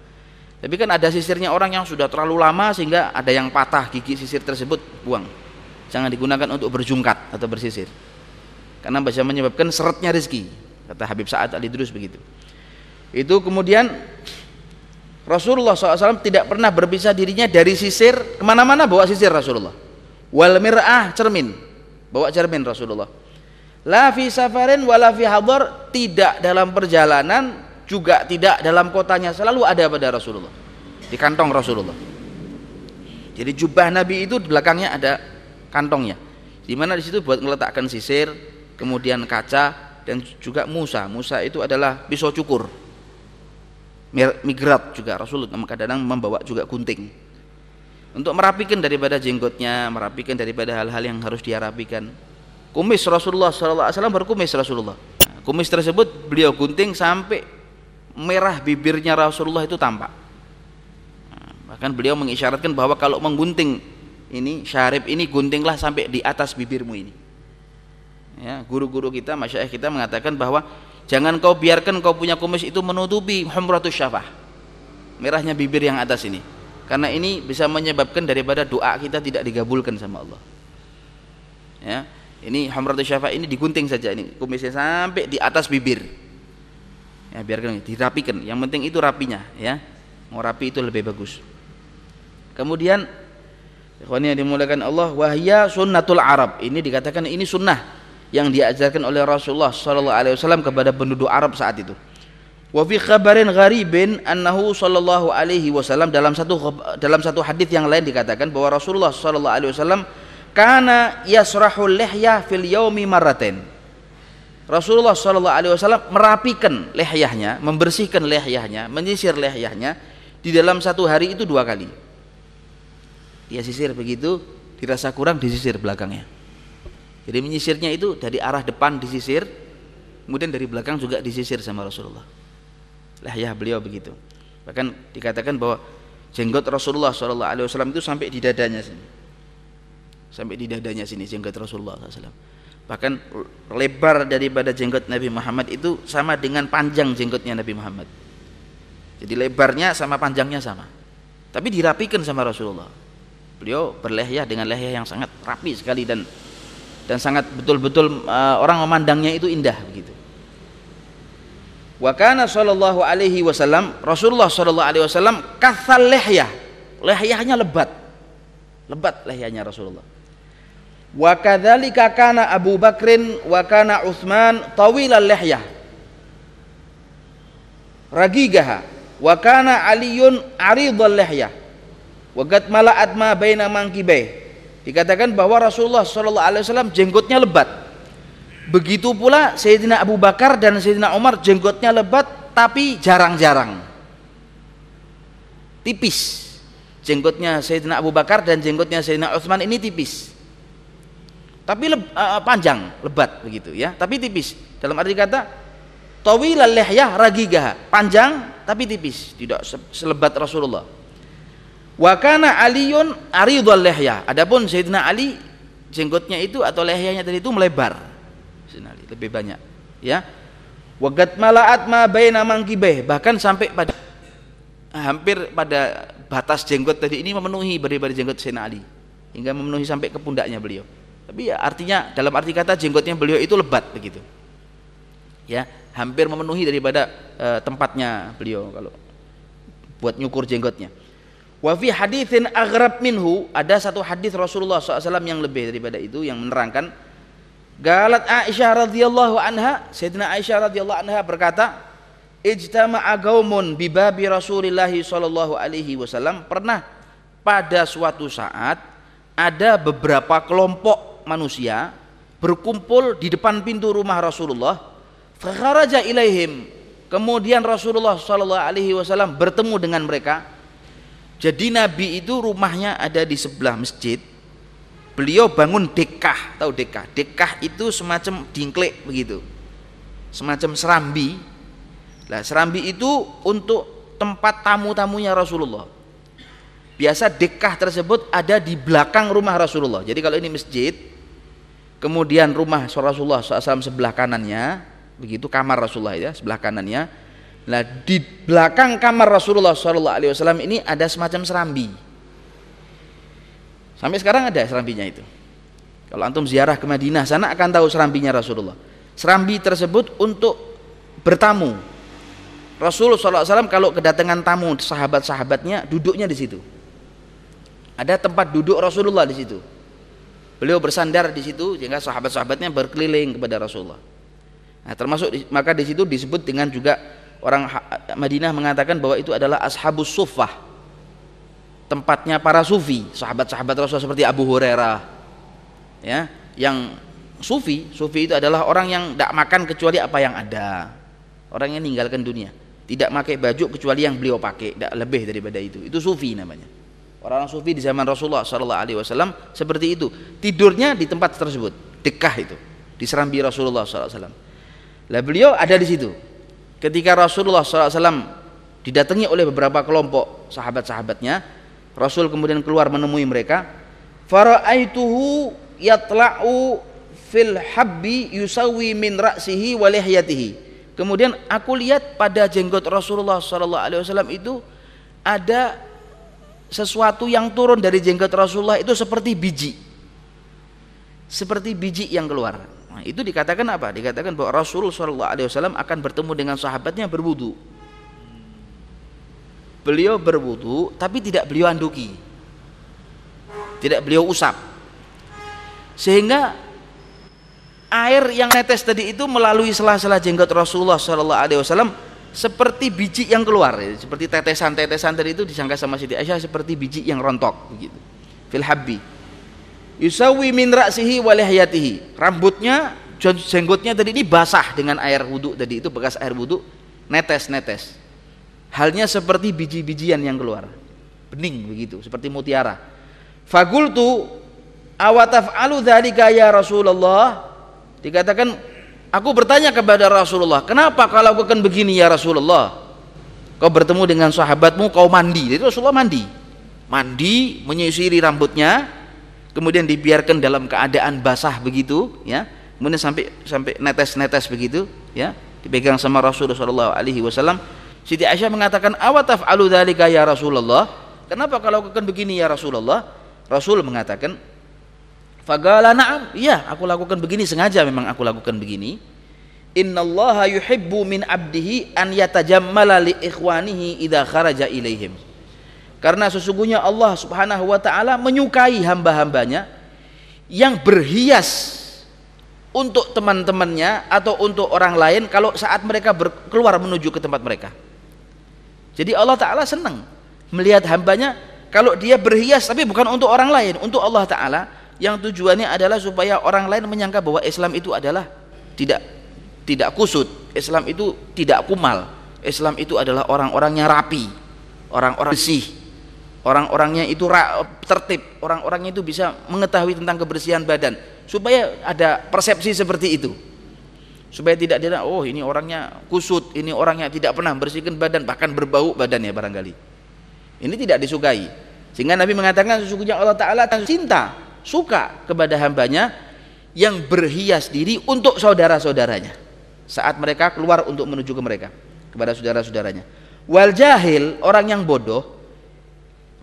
Tapi kan ada sisirnya orang yang sudah terlalu lama sehingga ada yang patah gigi sisir tersebut buang jangan digunakan untuk berjungkat atau bersisir karena bisa menyebabkan seretnya rezeki kata Habib Sa'ad Ali Drus begitu itu kemudian Rasulullah SAW tidak pernah berpisah dirinya dari sisir ke mana-mana bawa sisir Rasulullah. Wal mir'ah cermin. Bawa cermin Rasulullah. La fi safarin wala fi hadar tidak dalam perjalanan juga tidak dalam kotanya selalu ada pada Rasulullah. Di kantong Rasulullah. Jadi jubah Nabi itu di belakangnya ada kantongnya. Di mana di situ buat meletakkan sisir kemudian kaca dan juga musa. Musa itu adalah pisau cukur migrat juga Rasul kadang-kadang membawa juga gunting. Untuk merapikan daripada jenggotnya merapikan daripada hal-hal yang harus dia rapikan. Kumis Rasulullah SAW berkumis Rasulullah. Nah, kumis tersebut beliau gunting sampai merah bibirnya Rasulullah itu tampak. Nah, bahkan beliau mengisyaratkan bahwa kalau menggunting ini syarif ini guntinglah sampai di atas bibirmu ini. Ya guru-guru kita masyayikh kita mengatakan bahwa jangan kau biarkan kau punya kumis itu menutupi humratus syafah. Merahnya bibir yang atas ini. Karena ini bisa menyebabkan daripada doa kita tidak digabulkan sama Allah. Ya ini humratus syafah ini digunting saja ini. Kumisnya sampai di atas bibir. Ya biarkan dirapikan. Yang penting itu rapinya ya. Mau rapi itu lebih bagus. Kemudian Ikhwani yang dimulakan Allah wahya sunnatul Arab. Ini dikatakan ini sunnah yang diajarkan oleh Rasulullah sallallahu alaihi wasallam kepada penduduk Arab saat itu. Wa fi khabarin gharibin annahu sallallahu alaihi wasallam dalam satu dalam satu hadis yang lain dikatakan bahwa Rasulullah sallallahu alaihi wasallam kana yasrahul lihya fil yaumi marratain. Rasulullah sallallahu alaihi wasallam merapikan lehyahnya, membersihkan lehyahnya, menyisir lehyahnya di dalam satu hari itu dua kali dia sisir begitu dirasa kurang disisir belakangnya jadi menyisirnya itu dari arah depan disisir kemudian dari belakang juga disisir sama Rasulullah. Lah ya beliau begitu. Bahkan dikatakan bahwa jenggot Rasulullah SAW itu sampai di dadanya sini. Sampai di dadanya sini jenggot Rasulullah SAW bahkan lebar daripada jenggot Nabi Muhammad itu sama dengan panjang jenggotnya Nabi Muhammad. Jadi lebarnya sama panjangnya sama. Tapi dirapikan sama Rasulullah. Beliau berlehya dengan lehya yang sangat rapi sekali dan dan sangat betul-betul uh, orang memandangnya itu indah begitu. Wa kana sallallahu alaihi wasallam Rasulullah sallallahu alaihi wasallam kathal lehya. Lehyahnya lebat. Lebat lehyahnya Rasulullah. Wa kadzalika kana Abu Bakrin wa kana Utsman tawilal lehyah. Ragigaha wa kana Aliun aridul lehyah Wagat malaat ma baina mangkibai. Dikatakan bahwa Rasulullah Shallallahu alaihi wasallam jenggotnya lebat. Begitu pula Sayyidina Abu Bakar dan Sayyidina Umar jenggotnya lebat tapi jarang-jarang. Tipis. Jenggotnya Sayyidina Abu Bakar dan jenggotnya Sayyidina Utsman ini tipis. Tapi le uh, panjang, lebat begitu ya, tapi tipis. Dalam arti kata tawilal lihyah ragigah, panjang tapi tipis, tidak selebat Rasulullah. Wa kana Aliun aridul lehya. Adapun Sayyidina Ali jenggotnya itu atau lehyanya tadi itu melebar. Sayyidina Ali lebih banyak. Ya. Wagat malaat ma baina mangkibeh bahkan sampai pada hampir pada batas jenggot tadi ini memenuhi daripada jenggot Sayyidina Ali. hingga memenuhi sampai ke pundaknya beliau tapi ya artinya dalam arti kata jenggotnya beliau itu lebat begitu ya hampir memenuhi daripada uh, tempatnya beliau kalau buat nyukur jenggotnya wa fi haditsin aghrab minhu. Ada satu hadis Rasulullah SAW yang lebih daripada itu yang menerangkan Galat Aisyah radhiyallahu anha Sayyidina Aisyah radhiyallahu anha berkata ijtama'a qaumun bi babi sallallahu alaihi wasallam. Pernah pada suatu saat ada beberapa kelompok manusia berkumpul di depan pintu rumah Rasulullah fakharaja ilaihim. Kemudian Rasulullah sallallahu alaihi wasallam bertemu dengan mereka jadi Nabi itu rumahnya ada di sebelah masjid. Beliau bangun dekah tahu dekah dekah itu semacam dingklek begitu. Semacam serambi. Lah serambi itu untuk tempat tamu-tamunya Rasulullah. Biasa dekah tersebut ada di belakang rumah Rasulullah. Jadi kalau ini masjid kemudian rumah Rasulullah SAW sebelah kanannya begitu kamar Rasulullah ya sebelah kanannya nah di belakang kamar Rasulullah SAW ini ada semacam serambi Sampai sekarang ada serambinya itu. Kalau antum ziarah ke Madinah sana akan tahu serambinya Rasulullah. Serambi tersebut untuk bertamu. Rasulullah SAW kalau kedatangan tamu sahabat-sahabatnya duduknya di situ. Ada tempat duduk Rasulullah di situ. Beliau bersandar di situ sehingga sahabat-sahabatnya berkeliling kepada Rasulullah. Nah, termasuk maka di situ disebut dengan juga orang Madinah mengatakan bahwa itu adalah ashabus sufah tempatnya para sufi, sahabat-sahabat Rasul seperti Abu Hurairah. Ya, yang sufi, sufi itu adalah orang yang tidak makan kecuali apa yang ada. Orang yang meninggalkan dunia, tidak pakai baju kecuali yang beliau pakai, tidak lebih daripada itu. Itu sufi namanya. Orang, -orang sufi di zaman Rasulullah Shallallahu Alaihi Wasallam seperti itu. Tidurnya di tempat tersebut, dekah itu, di serambi Rasulullah SAW. Lah beliau ada di situ. Ketika Rasulullah SAW didatangi oleh beberapa kelompok sahabat-sahabatnya, Rasul kemudian keluar menemui mereka. Faraaituhu yatla'u fil habbi yusawi min ra'sihi wa lihyatihi. Kemudian aku lihat pada jenggot Rasulullah wasallam itu ada sesuatu yang turun dari jenggot Rasulullah itu seperti biji. Seperti biji yang keluar. Nah, itu dikatakan apa? Dikatakan bahwa Rasulullah wasallam akan bertemu dengan sahabatnya berwudu. Beliau berwudu tapi tidak beliau anduki. Tidak beliau usap. Sehingga air yang netes tadi itu melalui sela-sela jenggot Rasulullah Shallallahu Alaihi Wasallam seperti biji yang keluar. Seperti tetesan-tetesan tadi itu disangka sama Siti Aisyah seperti biji yang rontok begitu. Fil habbi yusawi min ra'sihi wa rambutnya jenggotnya tadi ini basah dengan air wudhu tadi. Itu bekas air wudhu netes-netes. Halnya seperti biji-bijian yang keluar. Bening begitu seperti mutiara. Fagultu awataf alu dzalika ya Rasulullah. Dikatakan aku bertanya kepada Rasulullah kenapa kau lakukan begini ya Rasulullah? Kau bertemu dengan sahabatmu kau mandi. Jadi Rasulullah mandi. Mandi menyisiri rambutnya kemudian dibiarkan dalam keadaan basah begitu ya. Kemudian sampai sampai netes-netes begitu ya. Dipegang sama Rasulullah Shallallahu Alaihi Wasallam. Siti Aisyah mengatakan awataf alu dzalika ya Rasulullah? Kenapa kalau lakukan begini ya Rasulullah? Rasul mengatakan fagala na'am. Iya aku lakukan begini sengaja memang aku lakukan begini. Innallaha yuhibbu min abdihi an yatajammala li ikhwanihi idza kharaja ilaihim karena sesungguhnya Allah Subhanahu wa taala menyukai hamba-hambanya yang berhias untuk teman-temannya atau untuk orang lain kalau saat mereka keluar menuju ke tempat mereka. Jadi Allah Ta'ala senang melihat hambanya kalau dia berhias tapi bukan untuk orang lain, untuk Allah Ta'ala. Yang tujuannya adalah supaya orang lain menyangka bahwa Islam itu adalah tidak tidak kusut, Islam itu tidak kumal, Islam itu adalah orang-orangnya rapi, orang-orang bersih, orang-orangnya itu tertib, orang-orangnya itu bisa mengetahui tentang kebersihan badan, supaya ada persepsi seperti itu. Supaya tidak dia oh ini orangnya kusut ini orangnya tidak pernah bersihkan badan bahkan berbau badannya barangkali. Ini tidak disukai. Sehingga Nabi mengatakan sesungguhnya Allah Ta'ala cinta suka kepada hambanya yang berhias diri untuk saudara-saudaranya. Saat mereka keluar untuk menuju ke mereka kepada saudara-saudaranya. Wal jahil orang yang bodoh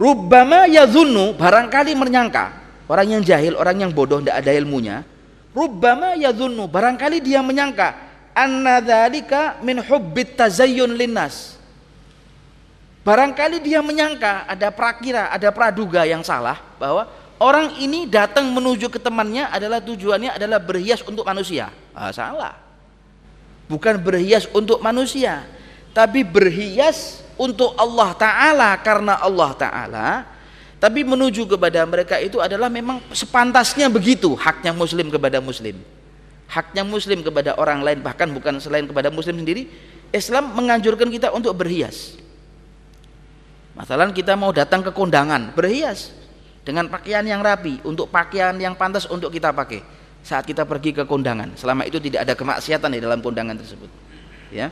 rubbama yazunnu barangkali menyangka orang yang jahil, orang yang bodoh, tidak ada ilmunya, rubbama yadhunnu, barangkali dia menyangka anna dzalika min hubbit tazayyun linnas. Barangkali dia menyangka ada prakira, ada praduga yang salah bahwa orang ini datang menuju ke temannya adalah tujuannya adalah berhias untuk manusia. Ah, salah. Bukan berhias untuk manusia, tapi berhias untuk Allah Ta'ala karena Allah Ta'ala tapi menuju kepada mereka itu adalah memang sepantasnya begitu haknya muslim kepada muslim. Haknya muslim kepada orang lain bahkan bukan selain kepada muslim sendiri Islam menganjurkan kita untuk berhias. Masalah kita mau datang ke kondangan berhias dengan pakaian yang rapi untuk pakaian yang pantas untuk kita pakai. Saat kita pergi ke kondangan selama itu tidak ada kemaksiatan di dalam kondangan tersebut ya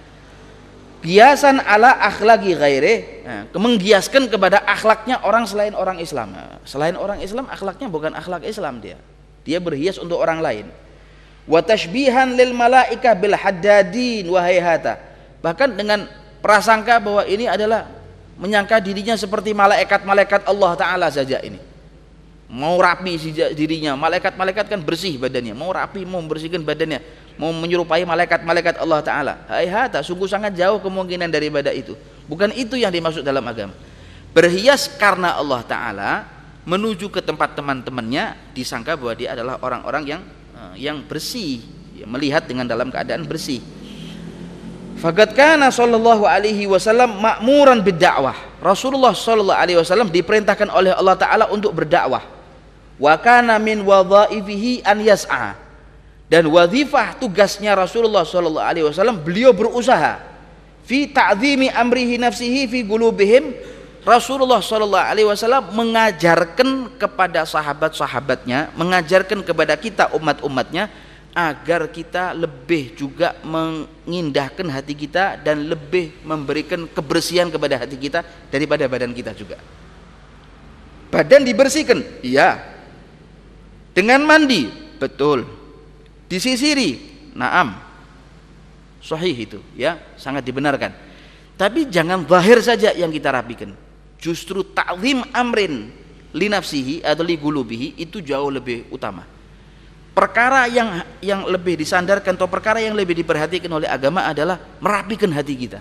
Biasan ala akhlaki ghairi nah, menggiaskan kepada akhlaknya orang selain orang Islam. Nah, selain orang Islam akhlaknya bukan akhlak Islam dia. Dia berhias untuk orang lain. Wa tashbihan lil malaika bil haddadin wa bahkan dengan prasangka bahwa ini adalah menyangka dirinya seperti malaikat-malaikat Allah taala saja ini. Mau rapi dirinya. Malaikat-malaikat kan bersih badannya. Mau rapi mau membersihkan badannya mau menyerupai malaikat-malaikat Allah Ta'ala. Hata sungguh sangat jauh kemungkinan daripada itu. Bukan itu yang dimaksud dalam agama. Berhias karena Allah Ta'ala menuju ke tempat teman-temannya disangka bahwa dia adalah orang-orang yang eh, yang bersih melihat dengan dalam keadaan bersih. Fakat kana sallallahu alaihi wasallam makmuran berdakwah. Rasulullah sallallahu alaihi wasallam diperintahkan oleh Allah taala untuk berdakwah. Wa kana min wadhaifihi an yas'a dan wazifah tugasnya Rasulullah Shallallahu Alaihi Wasallam beliau berusaha. Fi ta'zimi amrihi nafsihi fi gulubihim Rasulullah Shallallahu Alaihi Wasallam mengajarkan kepada sahabat-sahabatnya mengajarkan kepada kita umat-umatnya agar kita lebih juga mengindahkan hati kita dan lebih memberikan kebersihan kepada hati kita daripada badan kita juga. Badan dibersihkan? Iya. Dengan mandi? Betul disisiri. Naam. Sahih itu ya. Sangat dibenarkan. Tapi jangan zahir saja yang kita rapikan. Justru ta'zim amrin linafsihi atau li gulubihi itu jauh lebih utama. Perkara yang yang lebih disandarkan atau perkara yang lebih diperhatikan oleh agama adalah merapikan hati kita.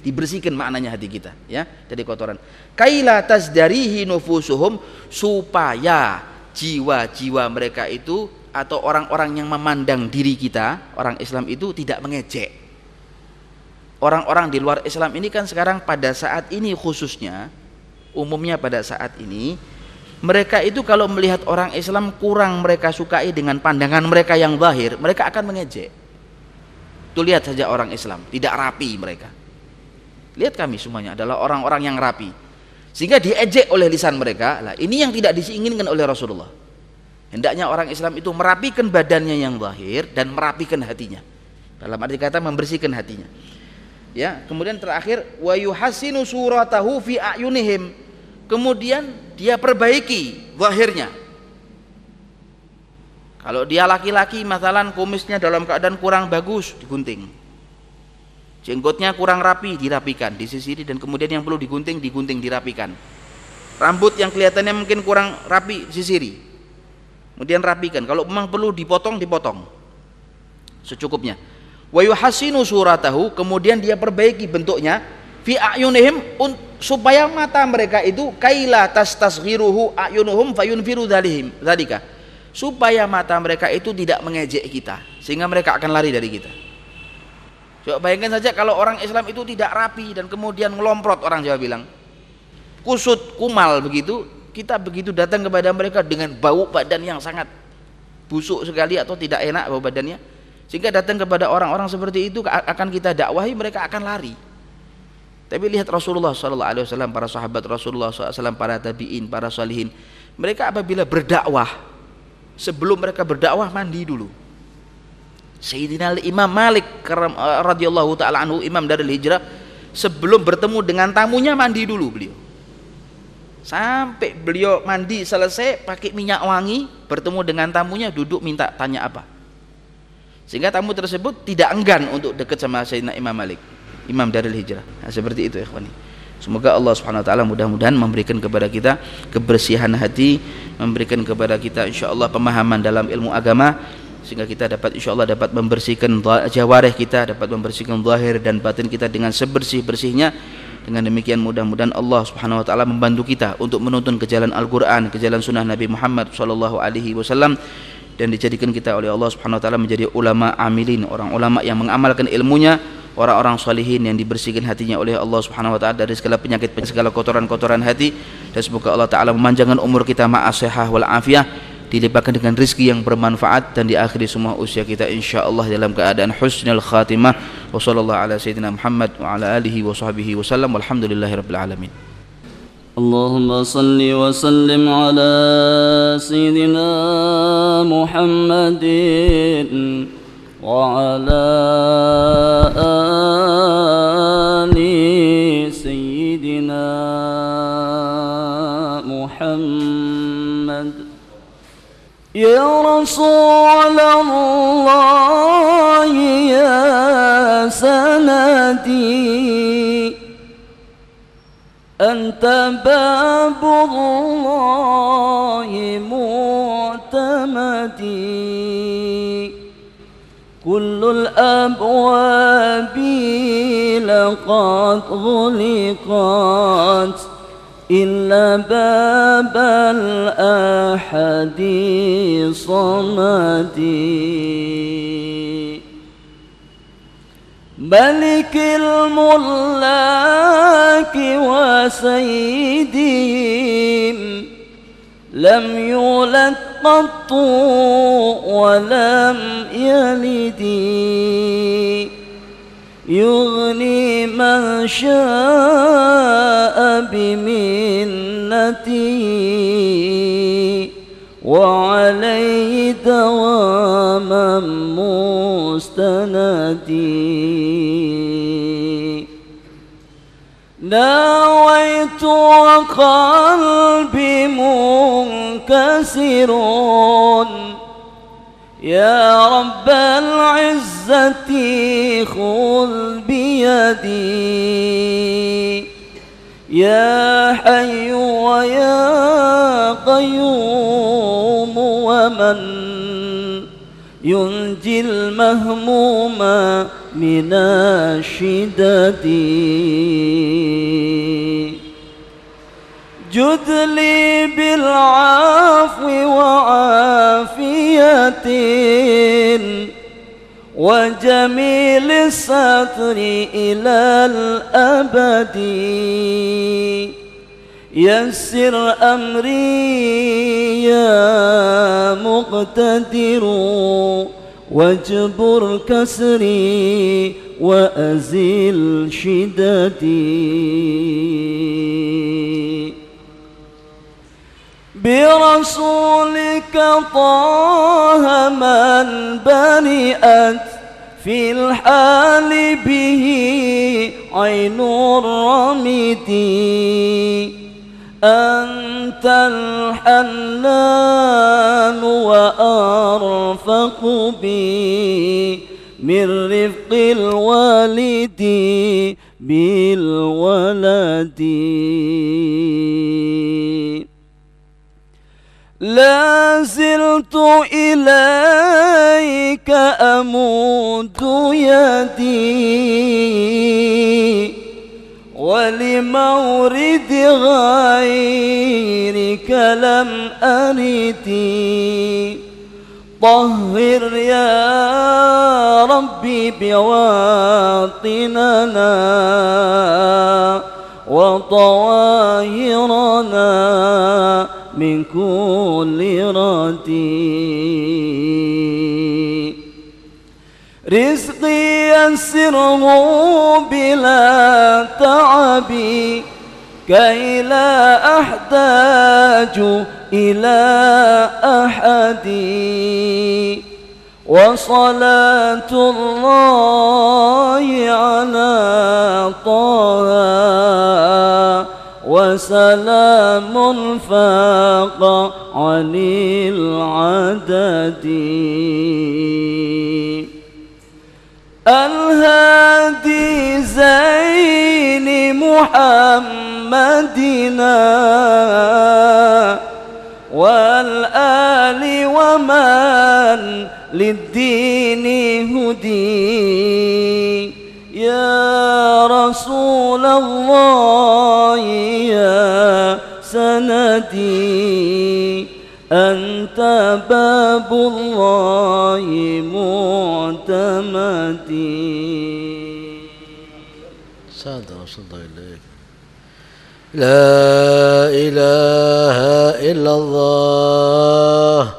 Dibersihkan maknanya hati kita ya dari kotoran. Kaila tasdarihi nufusuhum supaya jiwa-jiwa mereka itu atau orang-orang yang memandang diri kita, orang Islam itu tidak mengejek. Orang-orang di luar Islam ini kan sekarang pada saat ini khususnya, umumnya pada saat ini, mereka itu kalau melihat orang Islam kurang mereka sukai dengan pandangan mereka yang zahir, mereka akan mengejek. Tuh lihat saja orang Islam, tidak rapi mereka. Lihat kami semuanya adalah orang-orang yang rapi. Sehingga diejek oleh lisan mereka. Lah, ini yang tidak diinginkan oleh Rasulullah. Hendaknya orang Islam itu merapikan badannya yang zahir dan merapikan hatinya. Dalam arti kata membersihkan hatinya. Ya, kemudian terakhir wa yuhassinu suratahu fi ayunihim. Kemudian dia perbaiki zahirnya. Kalau dia laki-laki masalah kumisnya dalam keadaan kurang bagus digunting. Jenggotnya kurang rapi dirapikan, disisiri dan kemudian yang perlu digunting digunting dirapikan. Rambut yang kelihatannya mungkin kurang rapi sisiri kemudian rapikan. Kalau memang perlu dipotong dipotong. Secukupnya. Wa yuhasinu suratahu kemudian dia perbaiki bentuknya fi ayunihim supaya mata mereka itu kaila tastasghiruhu ayunuhum fayunfiru dzalihim dzalika supaya mata mereka itu tidak mengejek kita sehingga mereka akan lari dari kita. Coba bayangkan saja kalau orang Islam itu tidak rapi dan kemudian ngelomprot orang Jawa bilang. Kusut kumal begitu kita begitu datang kepada mereka dengan bau badan yang sangat busuk sekali atau tidak enak bau badannya sehingga datang kepada orang-orang seperti itu akan kita dakwahi mereka akan lari. Tapi lihat Rasulullah SAW para sahabat Rasulullah SAW para tabiin para salihin mereka apabila berdakwah sebelum mereka berdakwah mandi dulu. Sayyidina Imam Malik eh, radhiyallahu taala anhu imam dari hijrah sebelum bertemu dengan tamunya mandi dulu beliau Sampai beliau mandi selesai pakai minyak wangi, bertemu dengan tamunya duduk minta tanya apa. Sehingga tamu tersebut tidak enggan untuk dekat sama Sayyidina Imam Malik, Imam Darul Hijrah. Nah, seperti itu ikhwani. Semoga Allah Subhanahu wa taala mudah-mudahan memberikan kepada kita kebersihan hati, memberikan kepada kita insyaallah pemahaman dalam ilmu agama sehingga kita dapat insyaallah dapat membersihkan jawareh kita, dapat membersihkan zahir dan batin kita dengan sebersih-bersihnya. Dengan demikian mudah-mudahan Allah Subhanahu wa taala membantu kita untuk menuntun ke jalan Al-Qur'an, ke jalan sunnah Nabi Muhammad sallallahu alaihi wasallam dan dijadikan kita oleh Allah Subhanahu wa taala menjadi ulama amilin, orang ulama yang mengamalkan ilmunya orang-orang salihin yang dibersihkan hatinya oleh Allah Subhanahu wa taala dari segala penyakit segala kotoran-kotoran hati. Dan semoga Allah taala memanjangkan umur kita ma'asihah wal afiyah dilibatkan dengan rizki yang bermanfaat dan diakhiri semua usia kita insyaallah dalam keadaan husnul khatimah wa sallallahu ala sayyidina Muhammad wa ala alihi wa sahbihi wasallam walhamdulillahirabbil alamin اللهم صل وسلم على سيدنا محمد وعلى آل سيدنا يا رسول الله يا سندي. أنت باب الله معتمدي كل الأبواب لقد غلقت. إلا باب الأحد صمدي ملك الملاك وسيدهم لم يولد قط ولم يلد. يغني من شاء بمنته وعليه دواما مستندي ناويت وقلبي منكسر يا رب العزة خذ بيدي. يا حي ويا قيوم ومن ينجي المهموم من الشدة جد لي بالعفو وعافية. وجميل الستر إلى الأبد. يسر أمري يا مقتدر واجبر كسري وأزل شدتي برسولك طه من برئت في الحال به عين الرمد أنت الحنان وأرفق بي من رفق الوالد بالولد. لا زلت إليك أمود يدي ولمورد غيرك لم أردي طهر يا ربي بواطننا وطواهرنا من كل ردي رزقي يسره بلا تعب كي لا أحتاج إلى أحد. وصلاة الله على طه. وسلام فاق عن العدد. الهادي زين محمد محمدنا والآل ومن للدين هدي. يا رسول الله سندي أنت باب الله معتمدي. صادق وصلت إليك. لا إله إلا الله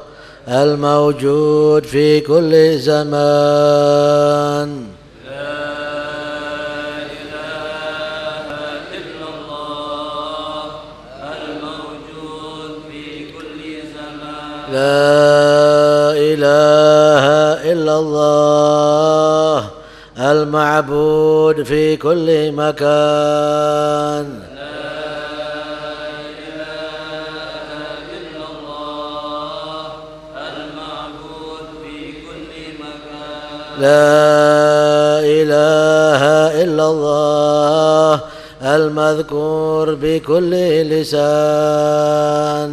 الموجود في كل زمان. لا إله إلا الله المعبود في كل مكان. لا إله إلا الله المذكور بكل لسان.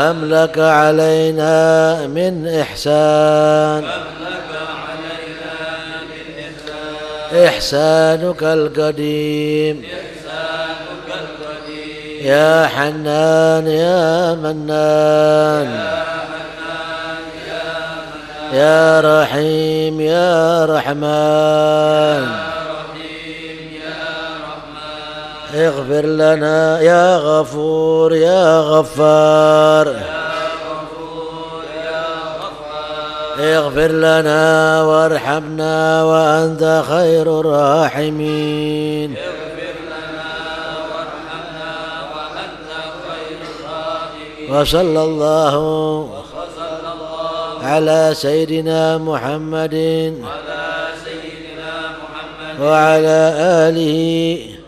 كم لك علينا من إحسان. علينا بالإحسان إحسانك القديم إحسانك القديم. يا حنان يا منان. يا رحيم يا رحمن. اغفر لنا يا غفور يا غفار. اغفر لنا وارحمنا وأنت خير الراحمين. وصلى الله على سيدنا محمد وعلى آله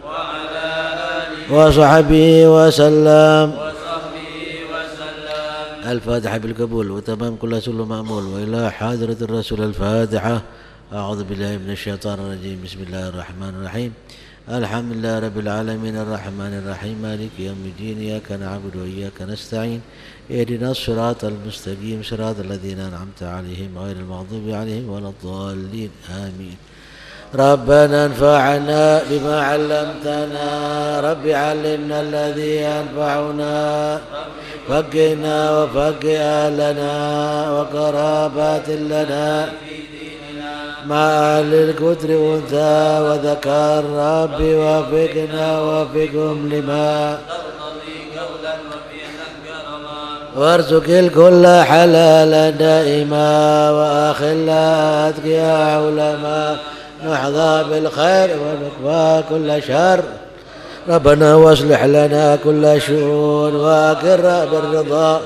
وصحبه وسلم. الفاتحة بالقبول وتمام كل سل مأمول وإلى حاضرة الرسول الفاتحة. أعوذ بالله من الشيطان الرجيم. بسم الله الرحمن الرحيم. الحمد لله رب العالمين. الرحمن الرحيم. مالك يوم الدين. إياك نعبد وإياك نستعين. اهدنا الصراط المستقيم. صراط الذين أنعمت عليهم غير المغضوب عليهم ولا الضالين. آمين. ربنا انفعنا بما علمتنا. رب علمنا الذي ينفعنا. فقنا وفق أهلنا وقرابات لنا. مع أهل الكتر أنثى وذكر ربي وفقنا وفقهم لما. وارزق الكل حلالا دائما وأخلا أتقيا علماء نحظى بالخير ونكفى كل شر. ربنا واصلح لنا كل شؤون وأقر بالرضا.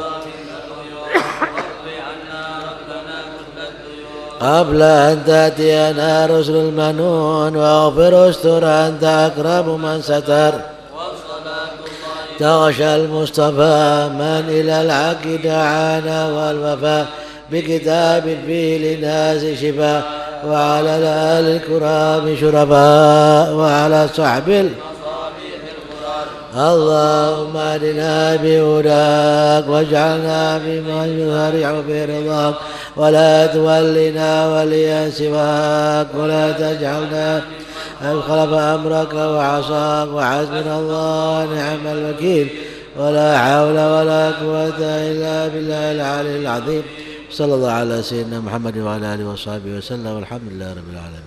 قبل أن تأتينا رسل المنون واغفر استر أنت أقرب من ستر. تغشى المصطفى من إلى الحق دعانا والوفاء بكتاب فيه للناس شفاء. وعلى الآل الكرام شرفاء وعلى صحب اللهم اهدنا بهداك واجعلنا ممن يهرع برضاك ولا تولنا وليا سواك ولا تجعلنا خلف أمرك وعصاك وحسبنا الله نعم الوكيل ولا حول ولا قوة إلا بالله العلي العظيم صلى الله على سيدنا محمد وعلى آله وصحبه وسلم والحمد لله رب العالمين.